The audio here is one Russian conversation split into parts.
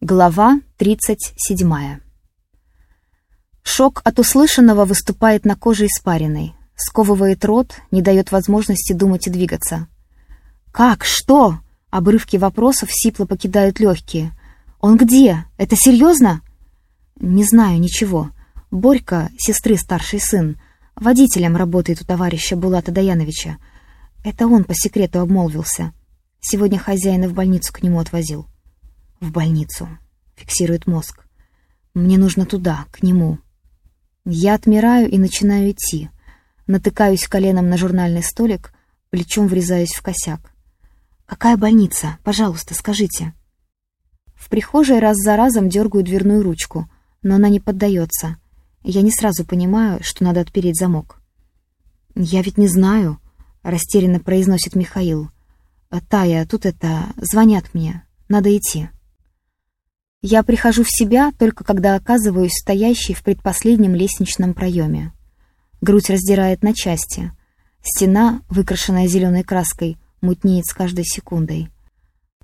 Глава 37. Шок от услышанного выступает на коже испариной, сковывает рот, не дает возможности думать и двигаться. «Как? Что?» Обрывки вопросов сипло покидают легкие. «Он где? Это серьезно?» «Не знаю ничего. Борька, сестры старший сын, водителем работает у товарища Булата Даяновича. Это он по секрету обмолвился. Сегодня хозяина в больницу к нему отвозил». «В больницу», — фиксирует мозг. «Мне нужно туда, к нему». Я отмираю и начинаю идти. Натыкаюсь коленом на журнальный столик, плечом врезаюсь в косяк. «Какая больница? Пожалуйста, скажите». В прихожей раз за разом дергаю дверную ручку, но она не поддается. Я не сразу понимаю, что надо отпереть замок. «Я ведь не знаю», — растерянно произносит Михаил. «Тая, тут это... звонят мне. Надо идти». Я прихожу в себя только когда оказываюсь стоящей в предпоследнем лестничном проеме. Грудь раздирает на части. Стена, выкрашенная зеленой краской, мутнеет с каждой секундой.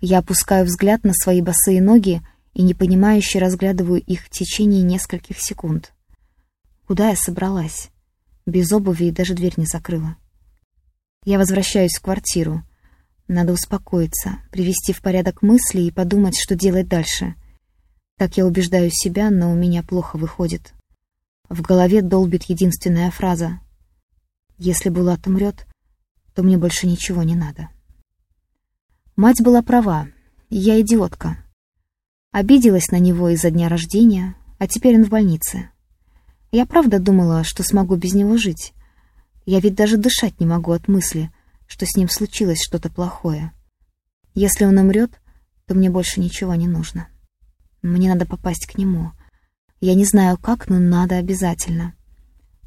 Я опускаю взгляд на свои босые ноги и непонимающе разглядываю их в течение нескольких секунд. Куда я собралась? Без обуви и даже дверь не закрыла. Я возвращаюсь в квартиру. Надо успокоиться, привести в порядок мысли и подумать, что делать дальше — так я убеждаю себя, но у меня плохо выходит. В голове долбит единственная фраза. «Если Булат умрет, то мне больше ничего не надо». Мать была права. Я идиотка. Обиделась на него из-за дня рождения, а теперь он в больнице. Я правда думала, что смогу без него жить. Я ведь даже дышать не могу от мысли, что с ним случилось что-то плохое. Если он умрет, то мне больше ничего не нужно. Мне надо попасть к нему. Я не знаю как, но надо обязательно.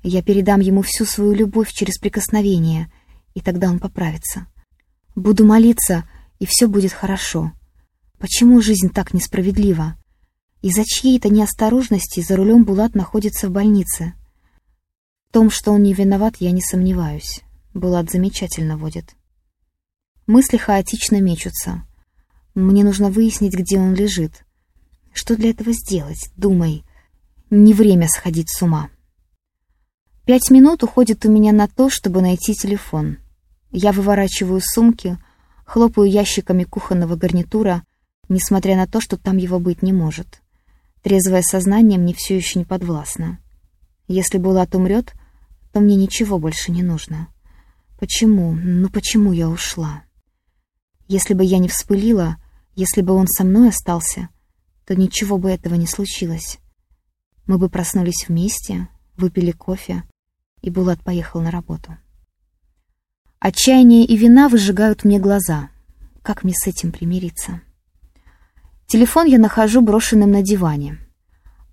Я передам ему всю свою любовь через прикосновение, и тогда он поправится. Буду молиться, и все будет хорошо. Почему жизнь так несправедлива? Из-за чьей-то неосторожности за рулем Булат находится в больнице. В том, что он не виноват, я не сомневаюсь. Булат замечательно водит. Мысли хаотично мечутся. Мне нужно выяснить, где он лежит. Что для этого сделать? Думай. Не время сходить с ума. Пять минут уходит у меня на то, чтобы найти телефон. Я выворачиваю сумки, хлопаю ящиками кухонного гарнитура, несмотря на то, что там его быть не может. Трезвое сознание мне все еще не подвластно. Если Булат умрет, то мне ничего больше не нужно. Почему? Ну почему я ушла? Если бы я не вспылила, если бы он со мной остался, то ничего бы этого не случилось. Мы бы проснулись вместе, выпили кофе, и Булат поехал на работу. Отчаяние и вина выжигают мне глаза. Как мне с этим примириться? Телефон я нахожу брошенным на диване.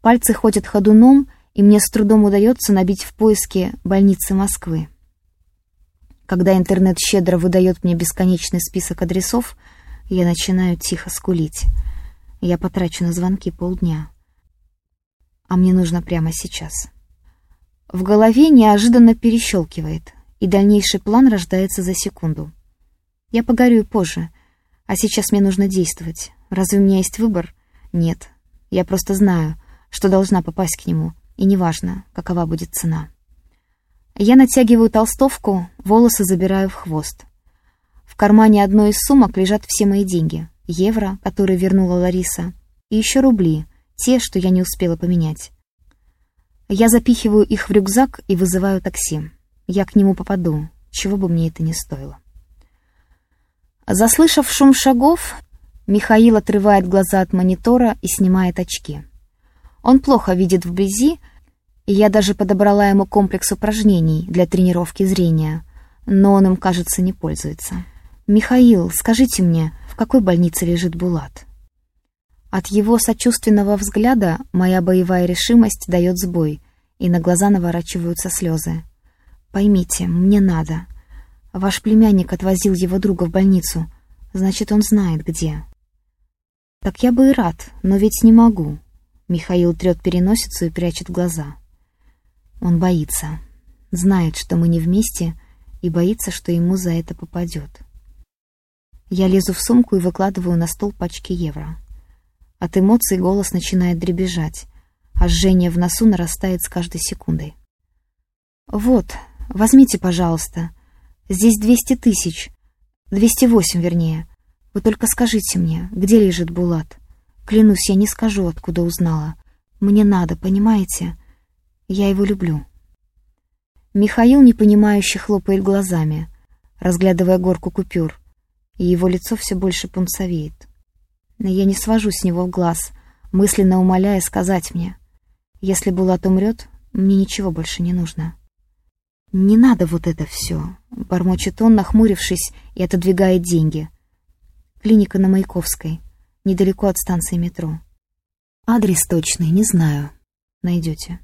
Пальцы ходят ходуном, и мне с трудом удается набить в поиске больницы Москвы. Когда интернет щедро выдает мне бесконечный список адресов, я начинаю тихо скулить — я потрачу на звонки полдня. А мне нужно прямо сейчас. В голове неожиданно перещелкивает, и дальнейший план рождается за секунду. Я погорю позже, а сейчас мне нужно действовать. Разве у меня есть выбор? Нет. Я просто знаю, что должна попасть к нему, и неважно, какова будет цена. Я натягиваю толстовку, волосы забираю в хвост. В кармане одной из сумок лежат все мои деньги евро, которые вернула Лариса, и еще рубли, те, что я не успела поменять. Я запихиваю их в рюкзак и вызываю такси. Я к нему попаду, чего бы мне это ни стоило. Заслышав шум шагов, Михаил отрывает глаза от монитора и снимает очки. Он плохо видит вблизи, и я даже подобрала ему комплекс упражнений для тренировки зрения, но он им, кажется, не пользуется. «Михаил, скажите мне, в какой больнице лежит Булат?» От его сочувственного взгляда моя боевая решимость дает сбой, и на глаза наворачиваются слезы. «Поймите, мне надо. Ваш племянник отвозил его друга в больницу, значит, он знает, где». «Так я бы и рад, но ведь не могу». Михаил трет переносицу и прячет глаза. Он боится. Знает, что мы не вместе, и боится, что ему за это попадет. Я лезу в сумку и выкладываю на стол пачки евро. От эмоций голос начинает дребезжать, а жжение в носу нарастает с каждой секундой. «Вот, возьмите, пожалуйста. Здесь двести тысяч. двести восемь, вернее. Вы только скажите мне, где лежит Булат? Клянусь, я не скажу, откуда узнала. Мне надо, понимаете? Я его люблю». Михаил, непонимающе, хлопает глазами, разглядывая горку купюр, и его лицо все больше пунцовеет. Но я не свожу с него глаз, мысленно умоляя сказать мне, если Булат умрет, мне ничего больше не нужно. «Не надо вот это все», — бормочет он, нахмурившись и отодвигает деньги. «Клиника на Маяковской, недалеко от станции метро. Адрес точный, не знаю. Найдете».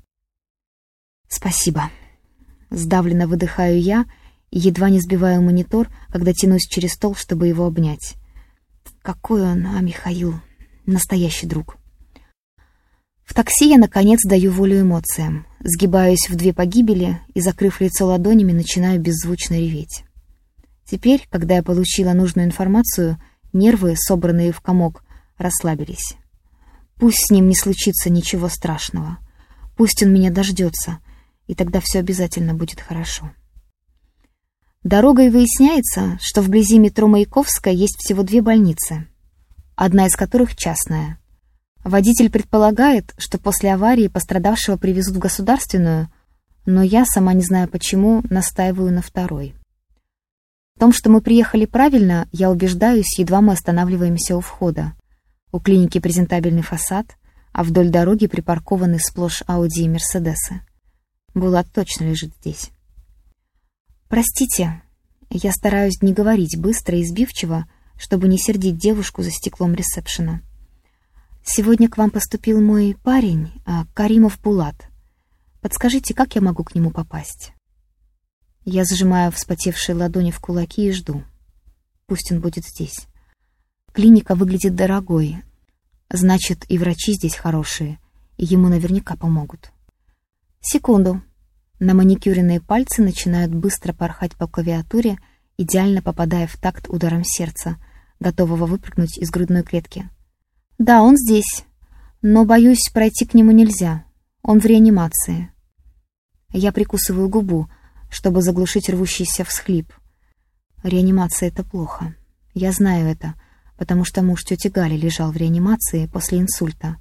«Спасибо». Сдавленно выдыхаю я едва не сбиваю монитор, когда тянусь через стол, чтобы его обнять. Какой он, а Михаил, настоящий друг. В такси я, наконец, даю волю эмоциям, сгибаюсь в две погибели и, закрыв лицо ладонями, начинаю беззвучно реветь. Теперь, когда я получила нужную информацию, нервы, собранные в комок, расслабились. Пусть с ним не случится ничего страшного. Пусть он меня дождется — и тогда все обязательно будет хорошо. Дорогой выясняется, что вблизи метро Маяковская есть всего две больницы, одна из которых частная. Водитель предполагает, что после аварии пострадавшего привезут в государственную, но я, сама не знаю почему, настаиваю на второй. В том, что мы приехали правильно, я убеждаюсь, едва мы останавливаемся у входа. У клиники презентабельный фасад, а вдоль дороги припаркованы сплошь Ауди и Мерседесы. Булат точно лежит здесь. «Простите, я стараюсь не говорить быстро и сбивчиво, чтобы не сердить девушку за стеклом ресепшена. Сегодня к вам поступил мой парень, а, Каримов Булат. Подскажите, как я могу к нему попасть?» Я сжимаю вспотевшие ладони в кулаки и жду. Пусть он будет здесь. Клиника выглядит дорогой. Значит, и врачи здесь хорошие, и ему наверняка помогут. Секунду. На маникюренные пальцы начинают быстро порхать по клавиатуре, идеально попадая в такт ударом сердца, готового выпрыгнуть из грудной клетки. Да, он здесь, но, боюсь, пройти к нему нельзя. Он в реанимации. Я прикусываю губу, чтобы заглушить рвущийся всхлип. Реанимация — это плохо. Я знаю это, потому что муж тети Гали лежал в реанимации после инсульта.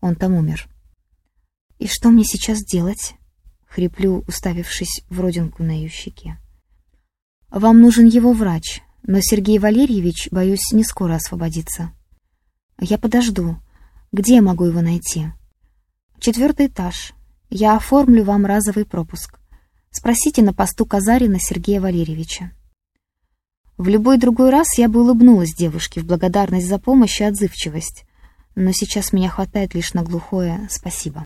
Он там умер. «И что мне сейчас делать?» — хриплю, уставившись в родинку на ее щеке. «Вам нужен его врач, но Сергей Валерьевич, боюсь, не скоро освободится. Я подожду. Где я могу его найти?» «Четвертый этаж. Я оформлю вам разовый пропуск. Спросите на посту Казарина Сергея Валерьевича». В любой другой раз я бы улыбнулась девушке в благодарность за помощь и отзывчивость, но сейчас меня хватает лишь на глухое «спасибо».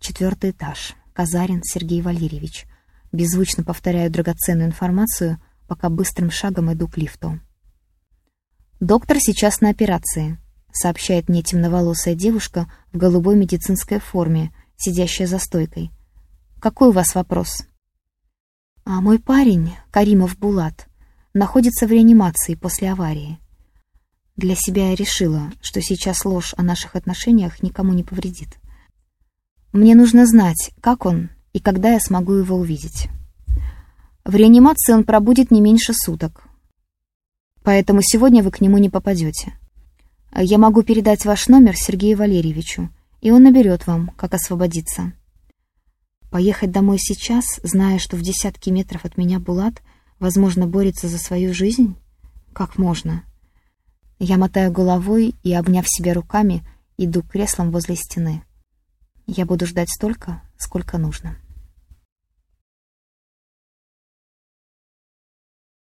Четвертый этаж. Казарин Сергей Валерьевич. Беззвучно повторяю драгоценную информацию, пока быстрым шагом иду к лифту. «Доктор сейчас на операции», — сообщает мне темноволосая девушка в голубой медицинской форме, сидящая за стойкой. «Какой у вас вопрос?» «А мой парень, Каримов Булат, находится в реанимации после аварии. Для себя я решила, что сейчас ложь о наших отношениях никому не повредит. Мне нужно знать, как он и когда я смогу его увидеть. В реанимации он пробудет не меньше суток. Поэтому сегодня вы к нему не попадете. Я могу передать ваш номер Сергею Валерьевичу, и он наберет вам, как освободиться. Поехать домой сейчас, зная, что в десятки метров от меня Булат, возможно, борется за свою жизнь? Как можно? Я мотаю головой и, обняв себя руками, иду к креслам возле стены. Я буду ждать столько, сколько нужно.